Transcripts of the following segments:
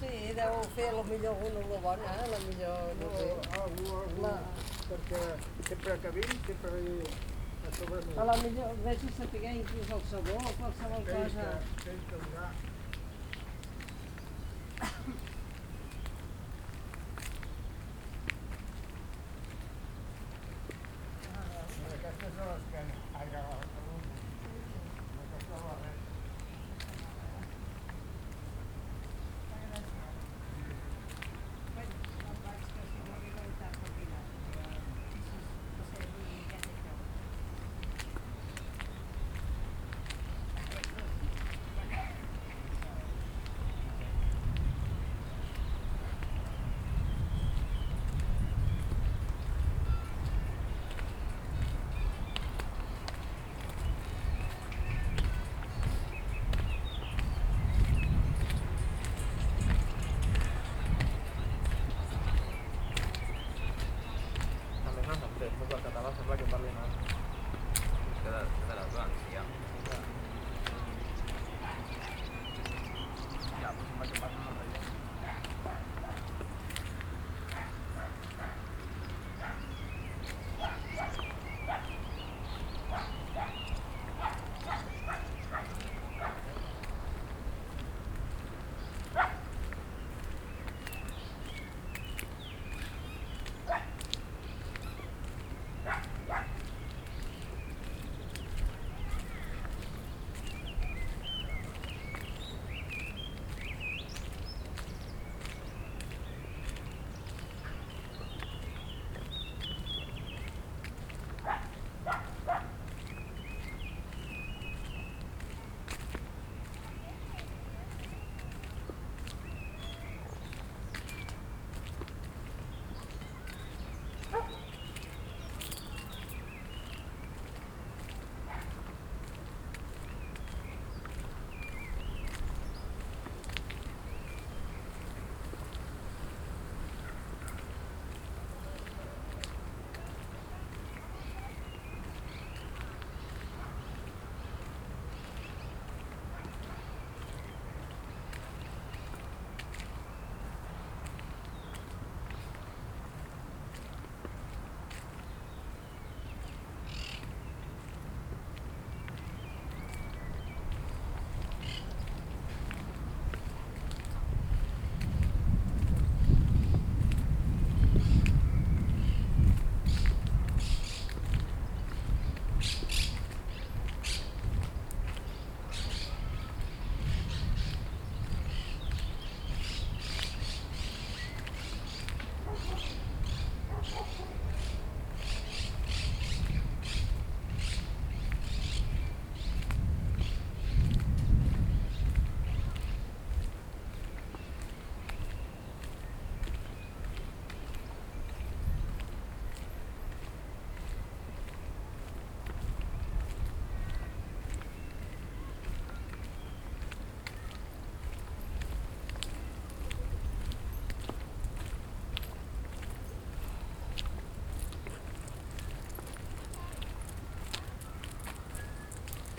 Sí, deu fer a lo millor una olor bona, a lo millor, no sé. Algú, algú, La- perquè sempre que vinc, sempre a sobre. A lo millor, vés a saber inclús el sabó o qualsevol Tens cosa. que, tens que donar.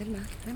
干嘛干